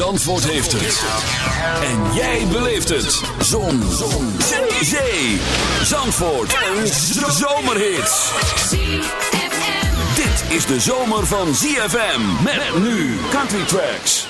Zandvoort heeft het. En jij beleeft het. Zon. Zon. Zee. Zandvoort. Een zomerhit. Dit is de zomer van ZFM. Met nu Country Tracks.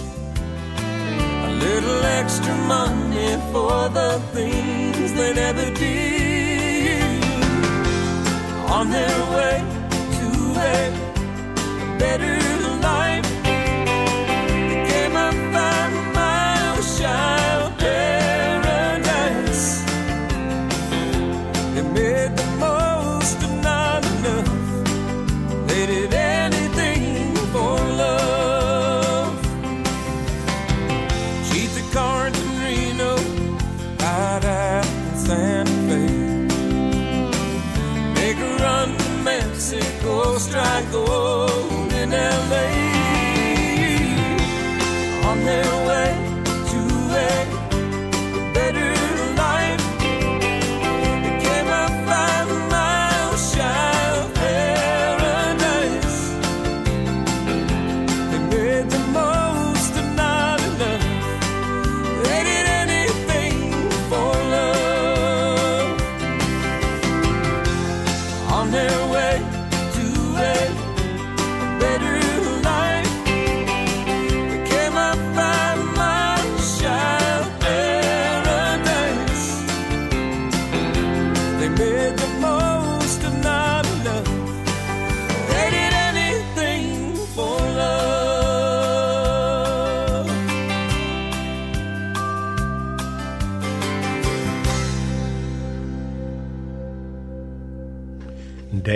Little extra money for the things they never did. On their way to a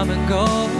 come and go,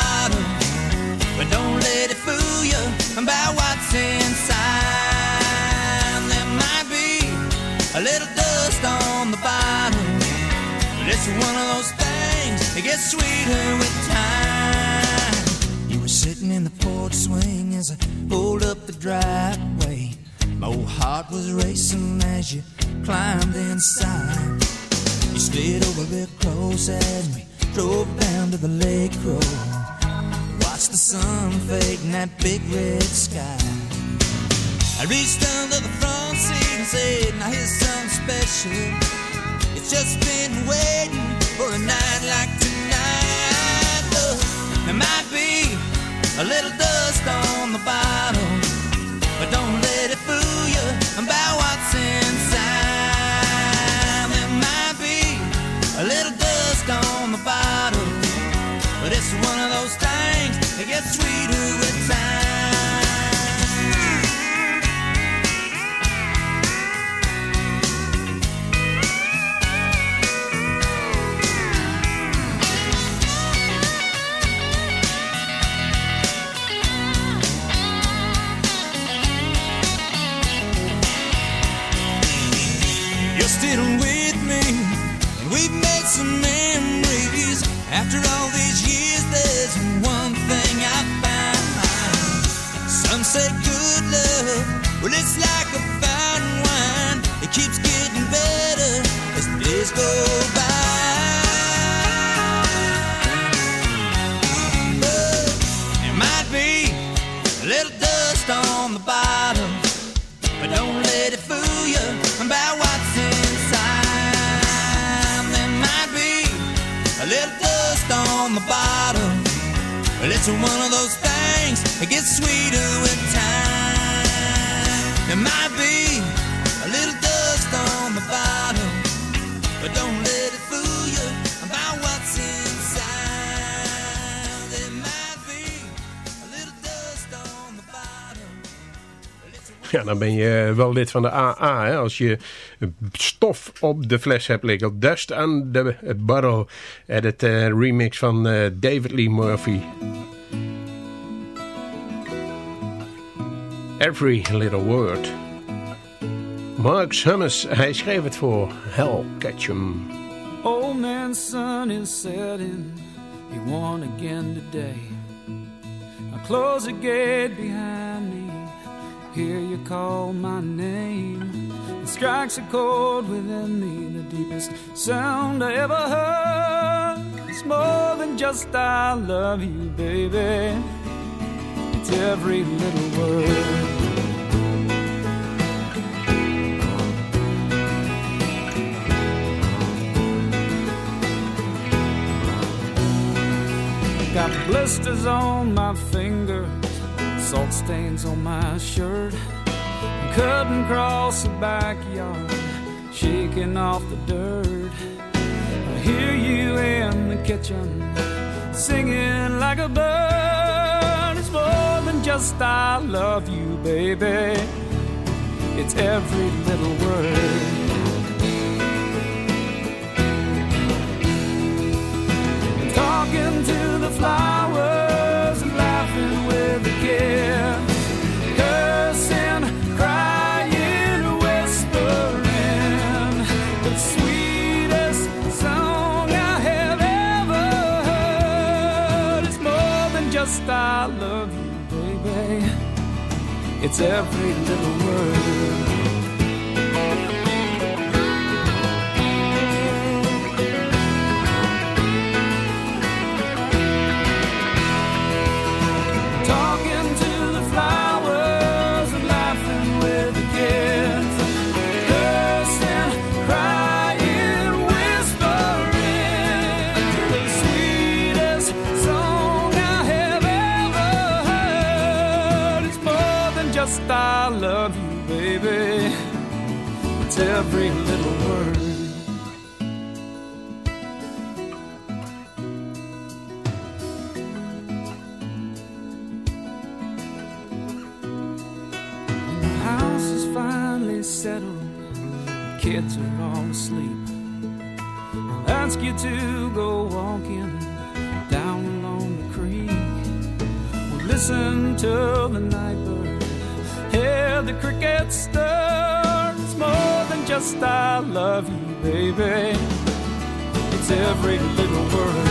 but don't let it fool you about what's inside. There might be a little dust on the bottom, but it's one of those things that gets sweeter with time. You were sitting in the porch swing as I pulled up the driveway. My old heart was racing as you climbed inside. You slid over real close as we drove down to the lake road. Watched the sun fade in that big red sky. I reached under the front seat and said, Now here's something special. It's just been waiting for a night like tonight. Look, there might be a little dust on the bottom, but don't let it fool you it's like a fine one it keeps getting better. Doesn't it go by? There might be a little dust on the bottom. But don't let it fool you. About what's inside. There might be a little dust on the bottom. But it's one of those things that gets sweeter. There might be a little dust on the bottom. But don't let it fool you about what's inside. There might be a little dust on the bottom. Ja, dan ben je wel lid van de AA. Hè? Als je stof op de fles hebt liggen. Dust on the Bottle. Edit uh, remix van eh, David Lee Murphy. Every Little Word. Mark Summers, hij schreef het voor Hal Ketchum. Old man's sun is setting. He won again today. I close the gate behind me. Hear you call my name. It strikes a chord within me, the deepest sound I ever heard. It's more than just I love you, baby. Every little word. Got blisters on my fingers, salt stains on my shirt. Cutting across the backyard, shaking off the dirt. I hear you in the kitchen, singing like a bird. More than just I love you, baby. It's every little word. talking to the flowers love you, baby. It's every little word. to go walking down along the creek. We'll listen to the night bird, hear the crickets stir. It's more than just I love you, baby. It's every little word.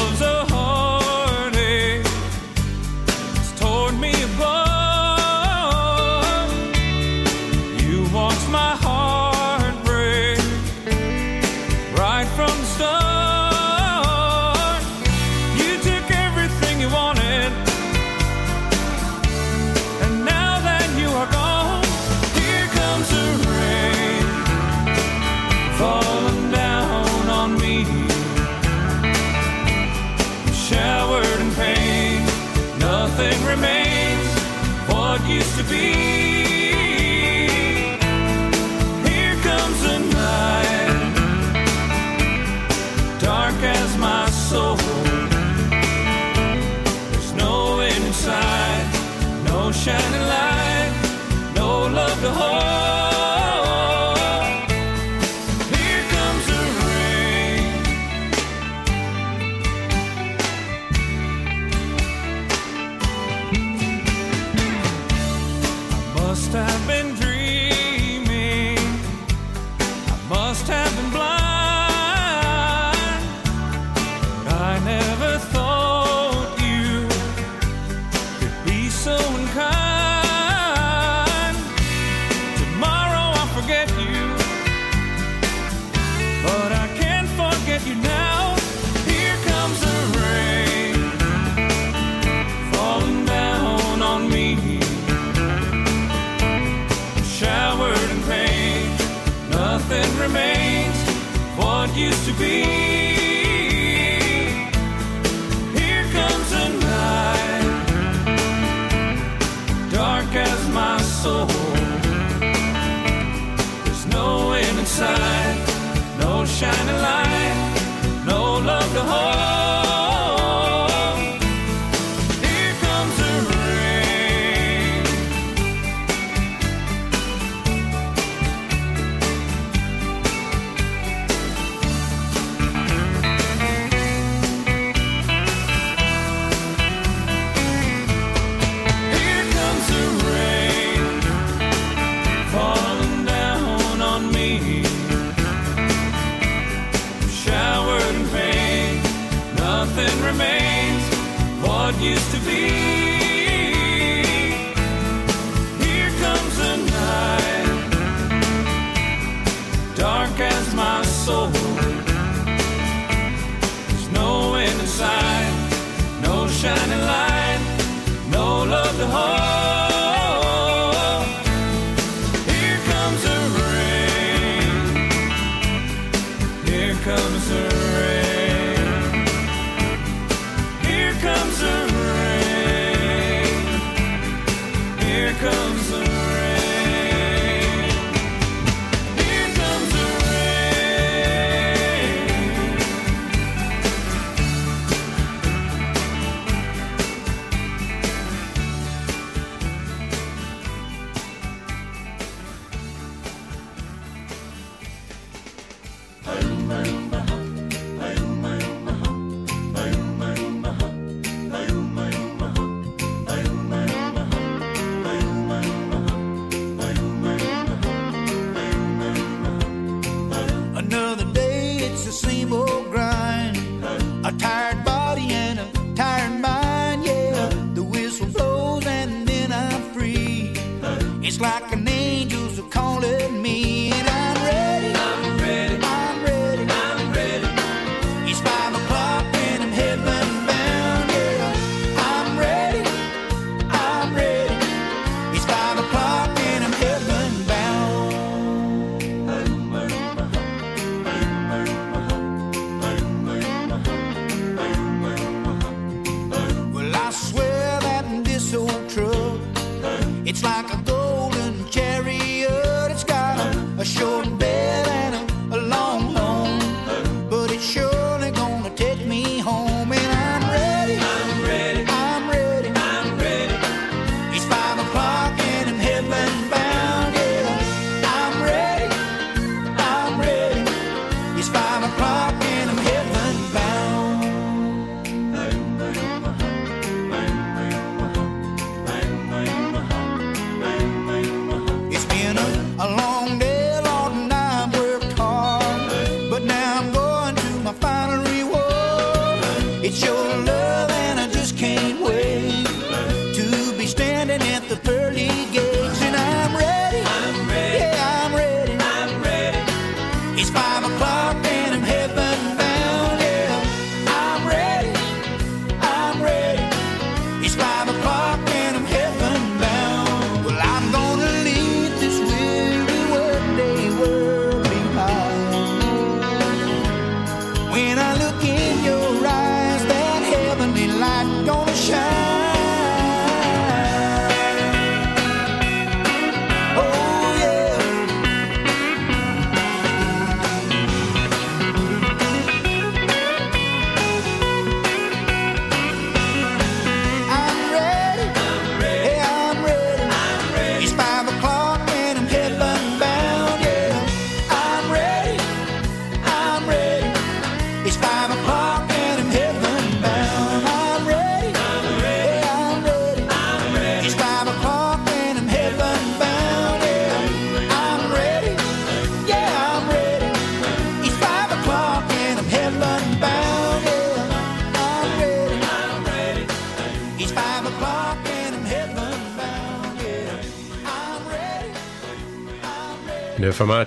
must have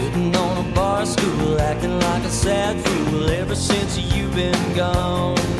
Sitting on a bar stool, acting like a sad fool ever since you've been gone.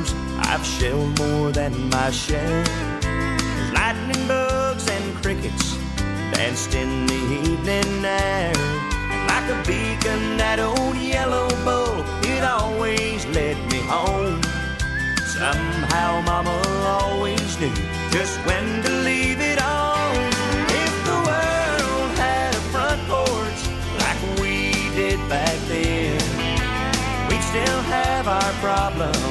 I've shelled more than my share. Lightning bugs and crickets danced in the evening air. And like a beacon, that old yellow bull, it always led me home. Somehow Mama always knew just when to leave it on. If the world had a front porch like we did back then, we'd still have our problems,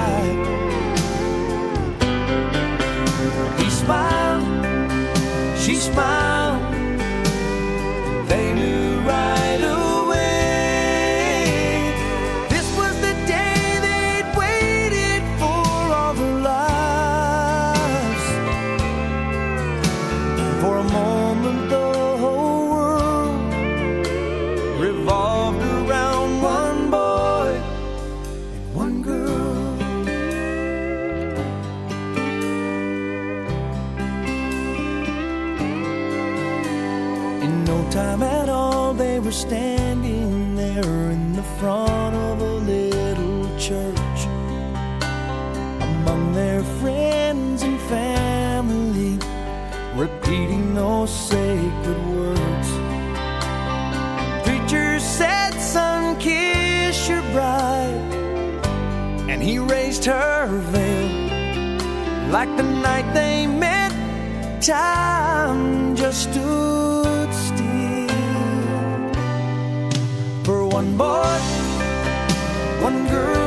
fez mal. Like the night they met. Time just stood still for one boy, one girl,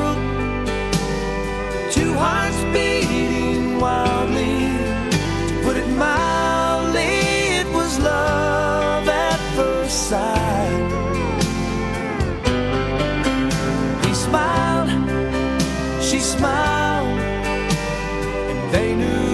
they knew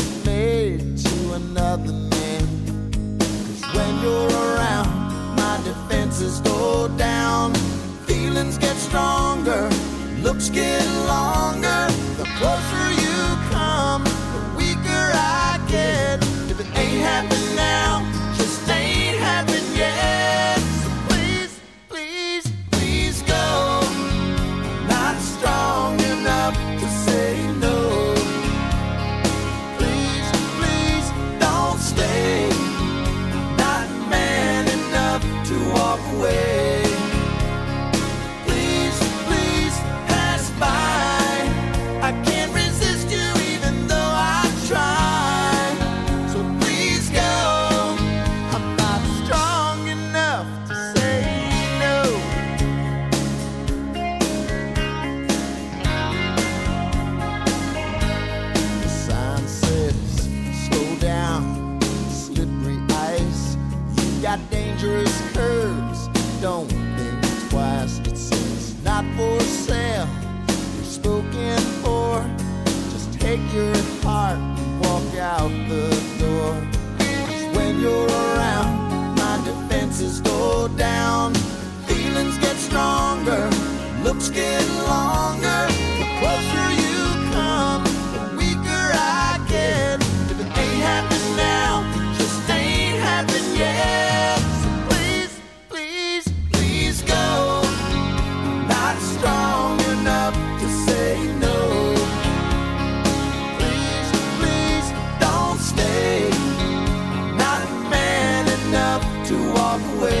you're around, my defenses go down. Feelings get stronger. Looks get longer. The closer to walk away.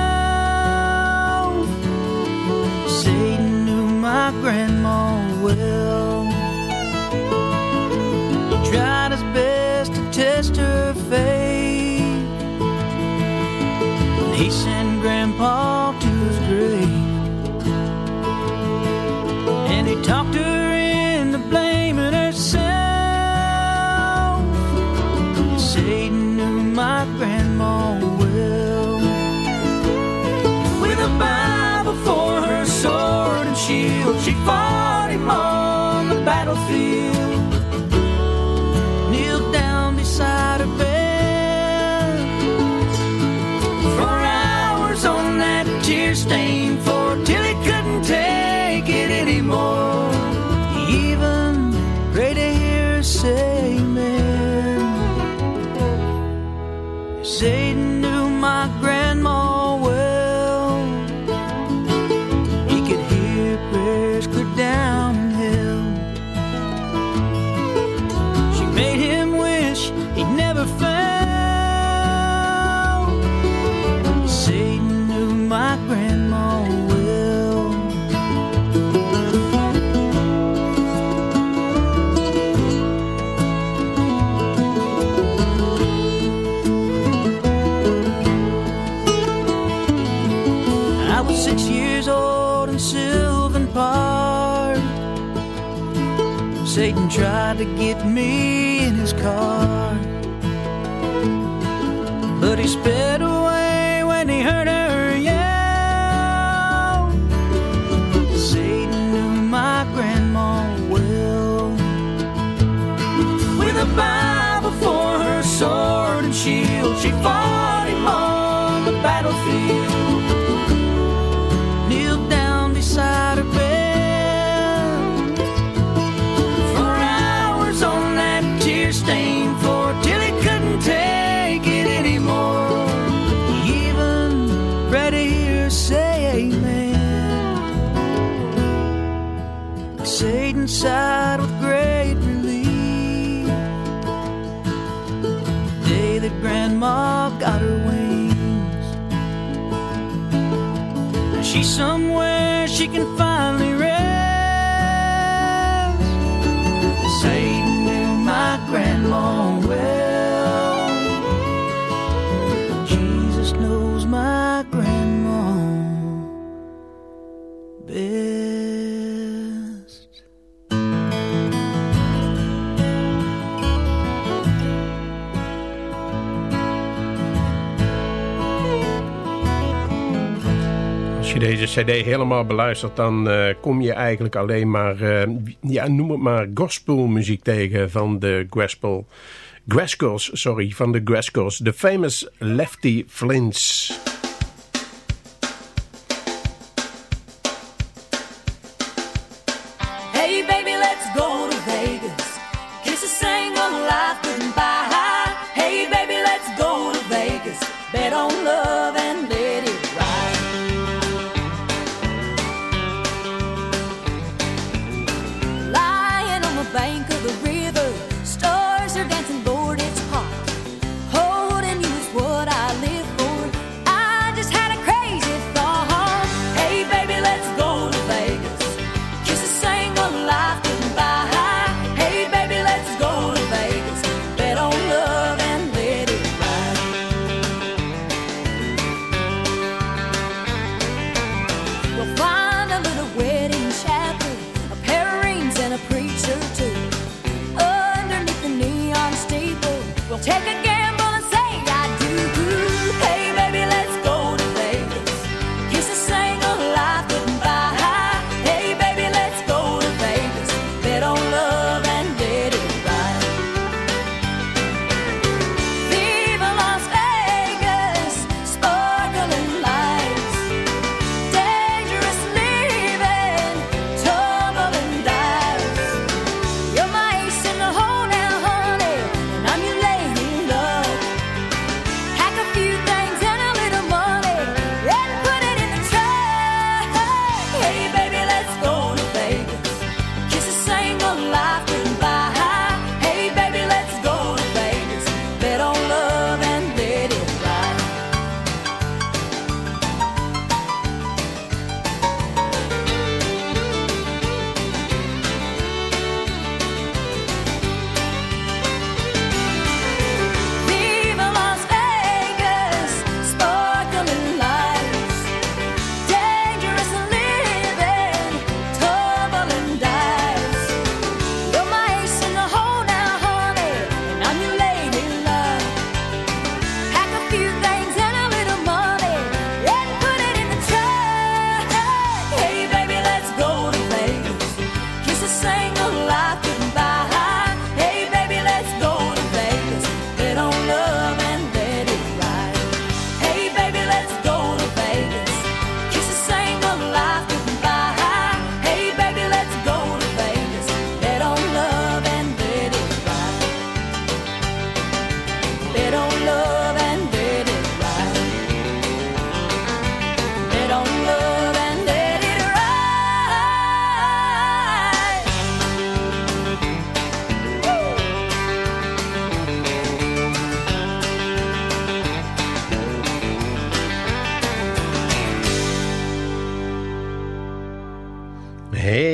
my grandma well. He tried his best to test her faith. He sent Grandpa She fought him on the battlefield. to get me in his car. grandma got her wings. She's somewhere she can finally rest. Satan knew my grandma well. deze cd helemaal beluistert, dan eh, kom je eigenlijk alleen maar, uh, ja, noem het maar gospelmuziek tegen van de gospel. Graskels, sorry, van de Graskels. de famous Lefty Flints.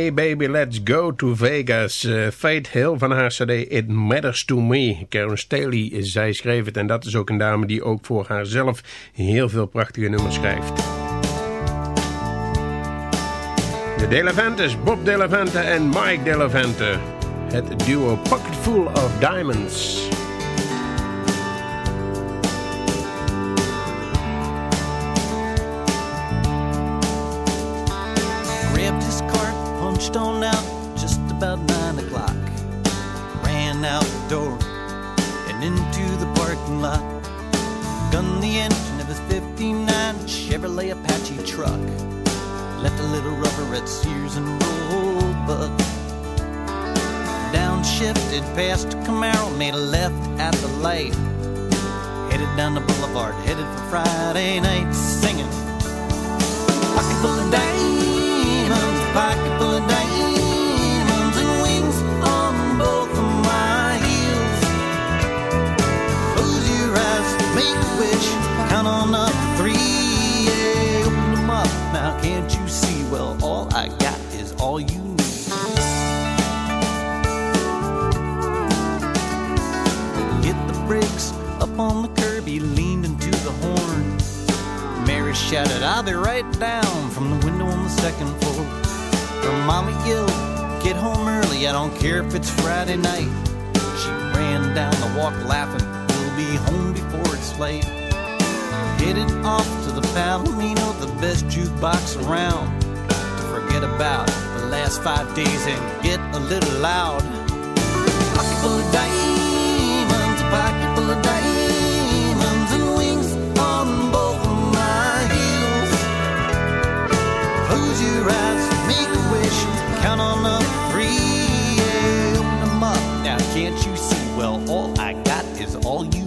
Hey Baby Let's Go to Vegas. Eh, uh, Fate Hill van haar cd It Matters to Me. Karen Staley, zij schreef het en dat is ook een dame die ook voor haarzelf heel veel prachtige nummers schrijft. De Delevantes, Bob Delevante en Mike Delevante, Het duo Pocketful of Diamonds. Chevrolet Apache truck. Left a little rubber at Sears and Roebuck. Downshifted past Camaro, made a left at the light. Headed down the boulevard, headed for Friday night, singing. Pocket full of diamonds, pocket full of diamonds, and wings on both of my heels. Close your eyes, make a wish, count on up now can't you see? Well, all I got is all you need. Hit the brakes up on the curb, he leaned into the horn. Mary shouted, I'll be right down from the window on the second floor. Her mama yelled, Get home early, I don't care if it's Friday night. She ran down the walk laughing, We'll be home before it's late. Headed off Palomino, the best jukebox around. To forget about the last five days and get a little loud. Pocket full of diamonds, pocket full of diamonds, and wings on both my heels. Close your eyes, make a wish, count on to three. Yeah, open them up, now can't you see? Well, all I got is all you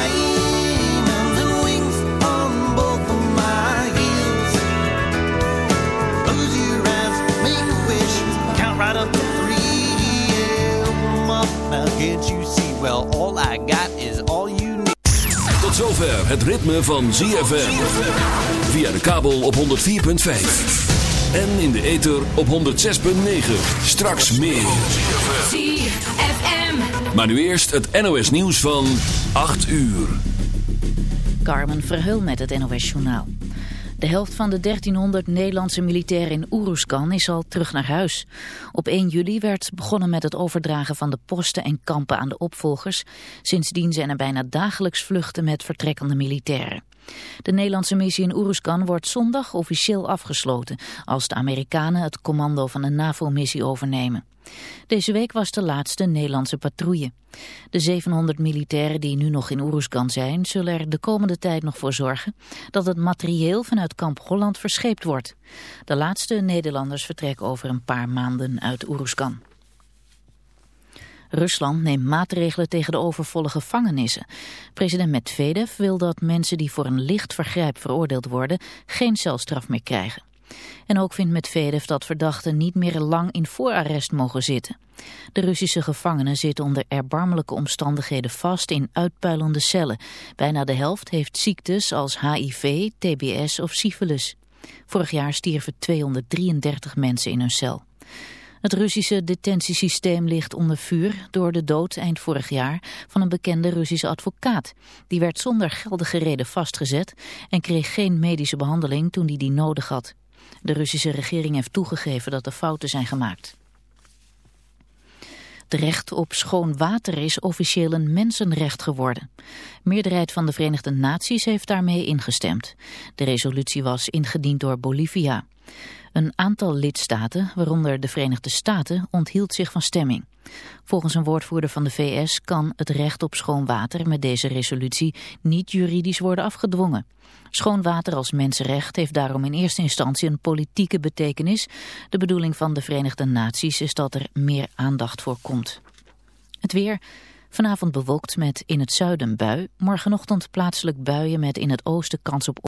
now can't you see? Well, all I got is all you need. Tot zover het ritme van ZFM. Via de kabel op 104.5. En in de ether op 106.9. Straks meer. ZFM. Maar nu eerst het NOS nieuws van 8 uur. Carmen Verheul met het NOS Journaal. De helft van de 1300 Nederlandse militairen in Oeruzkan is al terug naar huis. Op 1 juli werd begonnen met het overdragen van de posten en kampen aan de opvolgers. Sindsdien zijn er bijna dagelijks vluchten met vertrekkende militairen. De Nederlandse missie in Oeruzkan wordt zondag officieel afgesloten... als de Amerikanen het commando van een NAVO-missie overnemen. Deze week was de laatste Nederlandse patrouille. De 700 militairen die nu nog in Oeruzkan zijn... zullen er de komende tijd nog voor zorgen... dat het materieel vanuit kamp Holland verscheept wordt. De laatste Nederlanders vertrekken over een paar maanden uit Oeruzkan. Rusland neemt maatregelen tegen de overvolle gevangenissen. President Medvedev wil dat mensen die voor een licht vergrijp veroordeeld worden geen celstraf meer krijgen. En ook vindt Medvedev dat verdachten niet meer lang in voorarrest mogen zitten. De Russische gevangenen zitten onder erbarmelijke omstandigheden vast in uitpuilende cellen. Bijna de helft heeft ziektes als HIV, TBS of syfilis. Vorig jaar stierven 233 mensen in hun cel. Het Russische detentiesysteem ligt onder vuur door de dood eind vorig jaar van een bekende Russische advocaat. Die werd zonder geldige reden vastgezet en kreeg geen medische behandeling toen hij die nodig had. De Russische regering heeft toegegeven dat er fouten zijn gemaakt. Het recht op schoon water is officieel een mensenrecht geworden. Meerderheid van de Verenigde Naties heeft daarmee ingestemd. De resolutie was ingediend door Bolivia. Een aantal lidstaten, waaronder de Verenigde Staten, onthield zich van stemming. Volgens een woordvoerder van de VS kan het recht op schoon water met deze resolutie niet juridisch worden afgedwongen. Schoon water als mensenrecht heeft daarom in eerste instantie een politieke betekenis. De bedoeling van de Verenigde Naties is dat er meer aandacht voor komt. Het weer... Vanavond bewolkt met in het zuiden bui. Morgenochtend plaatselijk buien met in het oosten kans op